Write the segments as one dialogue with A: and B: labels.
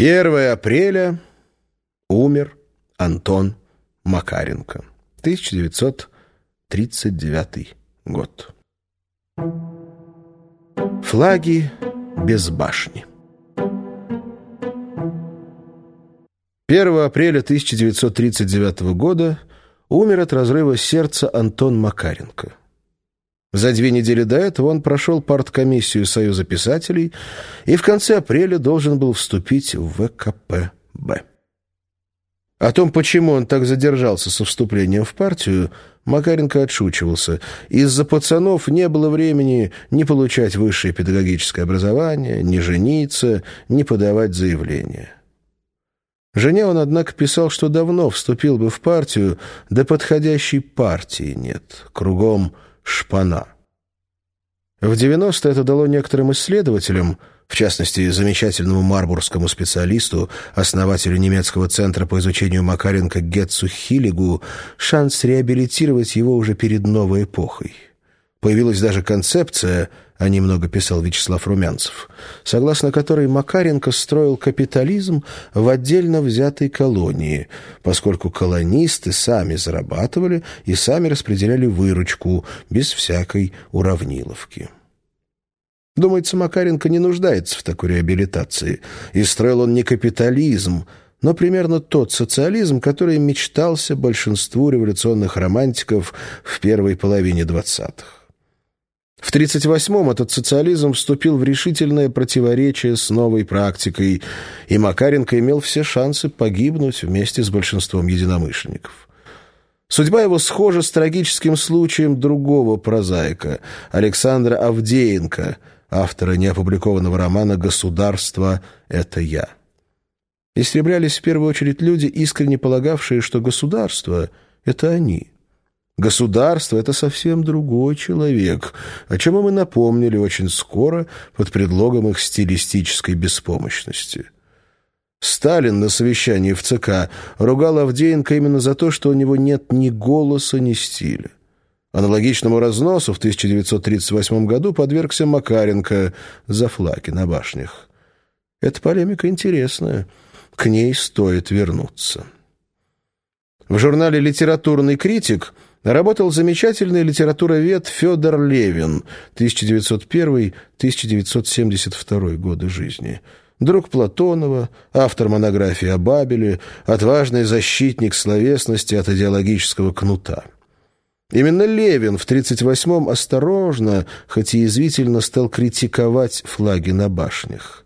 A: 1 апреля умер Антон Макаренко. 1939 год. Флаги без башни. 1 апреля 1939 года умер от разрыва сердца Антон Макаренко. За две недели до этого он прошел парткомиссию Союза писателей и в конце апреля должен был вступить в ВКПБ. О том, почему он так задержался со вступлением в партию, Макаренко отшучивался. Из-за пацанов не было времени ни получать высшее педагогическое образование, ни жениться, ни подавать заявление. Жене он, однако, писал, что давно вступил бы в партию, да подходящей партии нет, кругом шпана. В 90-е это дало некоторым исследователям, в частности, замечательному марбургскому специалисту, основателю немецкого центра по изучению Макаренко Гетцу Хиллигу, шанс реабилитировать его уже перед новой эпохой. Появилась даже концепция, о ней много писал Вячеслав Румянцев, согласно которой Макаренко строил капитализм в отдельно взятой колонии, поскольку колонисты сами зарабатывали и сами распределяли выручку без всякой уравниловки. Думается, Макаренко не нуждается в такой реабилитации, и строил он не капитализм, но примерно тот социализм, который мечтался большинству революционных романтиков в первой половине двадцатых. В 1938-м этот социализм вступил в решительное противоречие с новой практикой, и Макаренко имел все шансы погибнуть вместе с большинством единомышленников. Судьба его схожа с трагическим случаем другого прозаика, Александра Авдеенко, автора неопубликованного романа «Государство – это я». Истреблялись в первую очередь люди, искренне полагавшие, что государство – это они – Государство — это совсем другой человек, о чем и напомнили очень скоро под предлогом их стилистической беспомощности. Сталин на совещании в ЦК ругал Авдеенко именно за то, что у него нет ни голоса, ни стиля. Аналогичному разносу в 1938 году подвергся Макаренко за флаги на башнях. Эта полемика интересная, к ней стоит вернуться. В журнале «Литературный критик» работал замечательный литературовед Федор Левин, 1901-1972 годы жизни. Друг Платонова, автор монографии о Бабеле, отважный защитник словесности от идеологического кнута. Именно Левин в 1938-м осторожно, хоть и язвительно, стал критиковать флаги на башнях.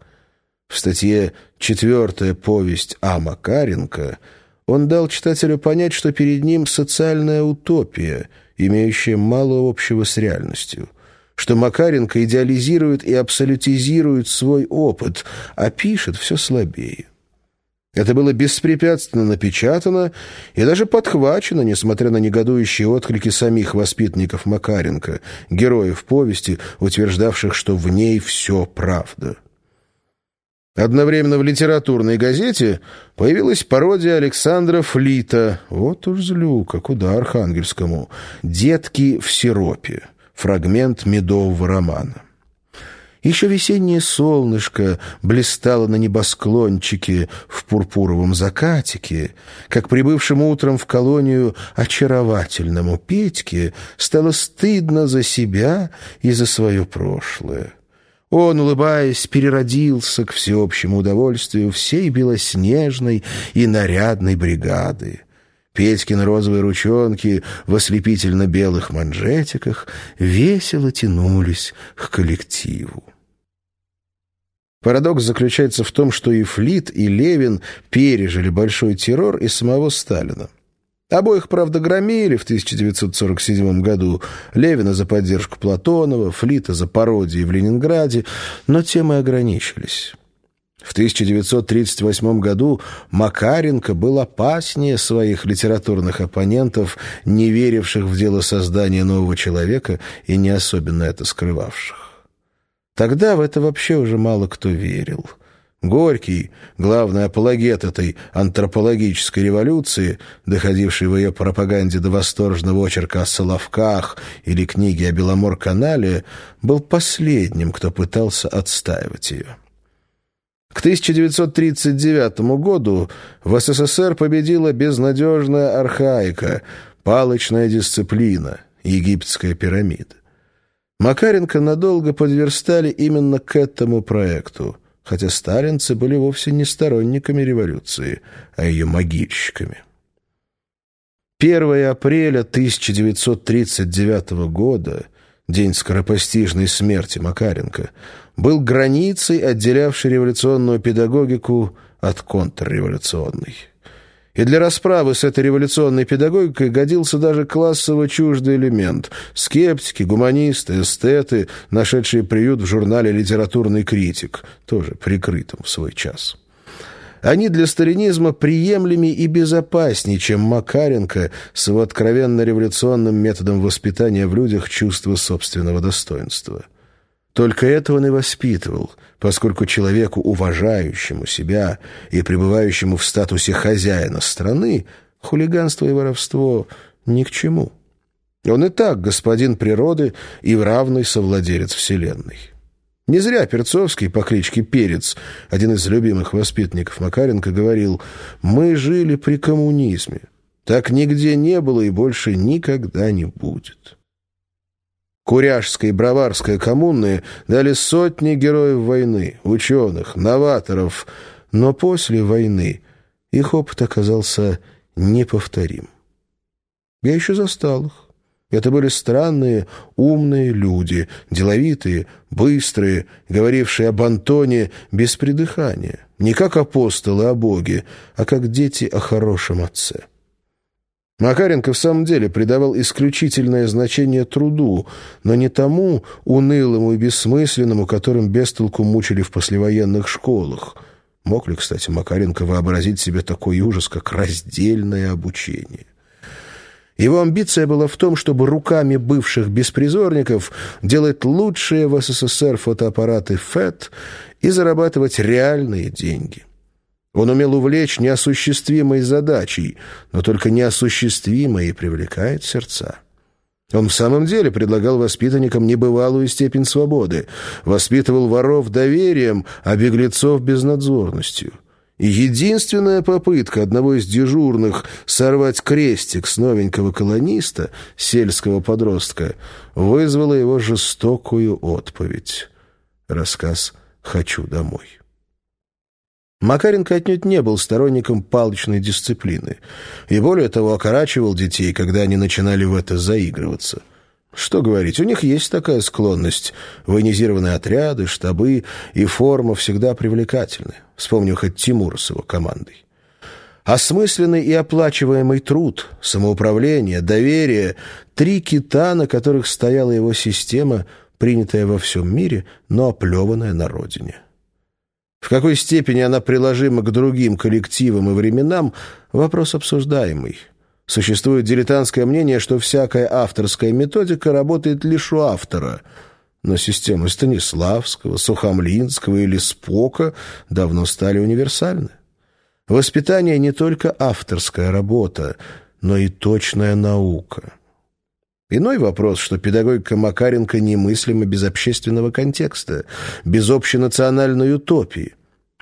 A: В статье «Четвертая повесть А. Макаренко» он дал читателю понять, что перед ним социальная утопия, имеющая мало общего с реальностью, что Макаренко идеализирует и абсолютизирует свой опыт, а пишет все слабее. Это было беспрепятственно напечатано и даже подхвачено, несмотря на негодующие отклики самих воспитанников Макаренко, героев повести, утверждавших, что в ней все правда. Одновременно в литературной газете появилась пародия Александра Флита. Вот уж злюка, куда Архангельскому. «Детки в сиропе». Фрагмент медового романа. Еще весеннее солнышко блистало на небосклончике в пурпуровом закатике, как прибывшим утром в колонию очаровательному Петьке стало стыдно за себя и за свое прошлое. Он, улыбаясь, переродился к всеобщему удовольствию всей белоснежной и нарядной бригады. Петькины розовые ручонки в ослепительно-белых манжетиках весело тянулись к коллективу. Парадокс заключается в том, что и Флит, и Левин пережили большой террор и самого Сталина. Обоих, правда, громили в 1947 году. Левина за поддержку Платонова, Флита за пародии в Ленинграде, но темы ограничились. В 1938 году Макаренко был опаснее своих литературных оппонентов, не веривших в дело создания нового человека и не особенно это скрывавших. Тогда в это вообще уже мало кто верил. Горький, главный апологет этой антропологической революции, доходивший в ее пропаганде до восторженного очерка о Соловках или книги о Беломор-канале, был последним, кто пытался отстаивать ее. К 1939 году в СССР победила безнадежная архаика, палочная дисциплина, египетская пирамида. Макаренко надолго подверстали именно к этому проекту, хотя сталинцы были вовсе не сторонниками революции, а ее могильщиками. 1 апреля 1939 года, день скоропостижной смерти Макаренко, был границей, отделявшей революционную педагогику от контрреволюционной. И для расправы с этой революционной педагогикой годился даже классово чуждый элемент – скептики, гуманисты, эстеты, нашедшие приют в журнале «Литературный критик», тоже прикрытым в свой час. Они для сталинизма приемлемее и безопаснее, чем Макаренко с его откровенно революционным методом воспитания в людях чувства собственного достоинства. Только это он и воспитывал, поскольку человеку, уважающему себя и пребывающему в статусе хозяина страны, хулиганство и воровство ни к чему. Он и так господин природы и равный совладелец Вселенной. Не зря Перцовский по кличке Перец, один из любимых воспитанников Макаренко, говорил «Мы жили при коммунизме. Так нигде не было и больше никогда не будет». Куряжская и Броварская коммуны дали сотни героев войны, ученых, новаторов, но после войны их опыт оказался неповторим. Я еще застал их. Это были странные, умные люди, деловитые, быстрые, говорившие об Антоне без придыхания, не как апостолы о Боге, а как дети о хорошем отце. Макаренко в самом деле придавал исключительное значение труду, но не тому унылому и бессмысленному, которым бестолку мучили в послевоенных школах. Мог ли, кстати, Макаренко вообразить себе такой ужас, как раздельное обучение? Его амбиция была в том, чтобы руками бывших беспризорников делать лучшие в СССР фотоаппараты ФЭТ и зарабатывать реальные деньги. Он умел увлечь неосуществимой задачей, но только неосуществимое и привлекает сердца. Он в самом деле предлагал воспитанникам небывалую степень свободы, воспитывал воров доверием, а беглецов безнадзорностью. И единственная попытка одного из дежурных сорвать крестик с новенького колониста, сельского подростка, вызвала его жестокую отповедь. Рассказ «Хочу домой». Макаренко отнюдь не был сторонником палочной дисциплины и, более того, окорачивал детей, когда они начинали в это заигрываться. Что говорить, у них есть такая склонность. Военизированные отряды, штабы и форма всегда привлекательны. Вспомню хоть Тимура с его командой. Осмысленный и оплачиваемый труд, самоуправление, доверие — три кита, на которых стояла его система, принятая во всем мире, но оплеванная на родине. В какой степени она приложима к другим коллективам и временам – вопрос обсуждаемый. Существует дилетантское мнение, что всякая авторская методика работает лишь у автора. Но системы Станиславского, Сухомлинского или Спока давно стали универсальны. Воспитание не только авторская работа, но и точная наука. Иной вопрос, что педагогика Макаренко немыслима без общественного контекста, без общенациональной утопии.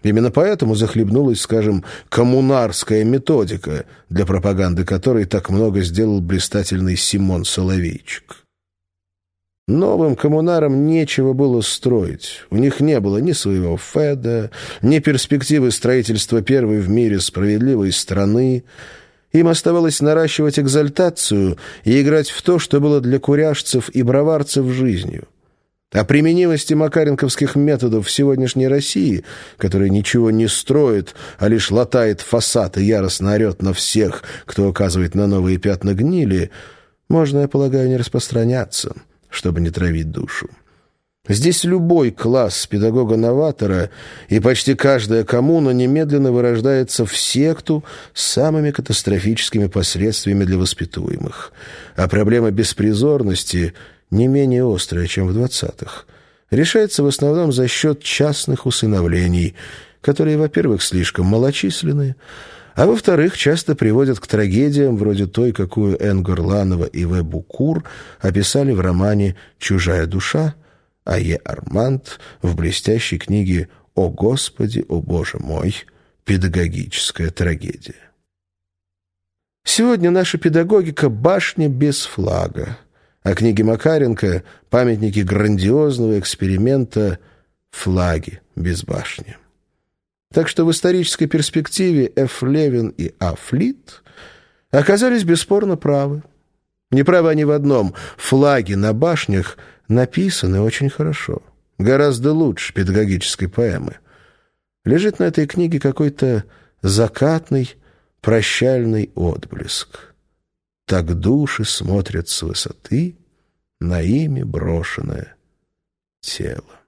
A: Именно поэтому захлебнулась, скажем, коммунарская методика, для пропаганды которой так много сделал блистательный Симон Соловейчик. Новым коммунарам нечего было строить. У них не было ни своего ФЭДа, ни перспективы строительства первой в мире справедливой страны, им оставалось наращивать экзальтацию и играть в то, что было для куряжцев и броварцев жизнью. О применимости макаренковских методов в сегодняшней России, которая ничего не строит, а лишь латает фасад и яростно орет на всех, кто указывает на новые пятна гнили, можно, я полагаю, не распространяться, чтобы не травить душу. Здесь любой класс педагога-новатора и почти каждая коммуна немедленно вырождается в секту с самыми катастрофическими последствиями для воспитуемых. А проблема беспризорности не менее острая, чем в двадцатых. Решается в основном за счет частных усыновлений, которые, во-первых, слишком малочисленны, а во-вторых, часто приводят к трагедиям, вроде той, какую Эн Горланова и В. Букур описали в романе «Чужая душа», а Е. Арманд в блестящей книге «О Господи, о Боже мой!» педагогическая трагедия. Сегодня наша педагогика — башня без флага, а книги Макаренко — памятники грандиозного эксперимента «Флаги без башни». Так что в исторической перспективе Ф. Левин и А. Флит оказались бесспорно правы. Неправы они в одном — флаги на башнях написаны очень хорошо, гораздо лучше педагогической поэмы. Лежит на этой книге какой-то закатный, прощальный отблеск. Так души смотрят с высоты на ими брошенное тело.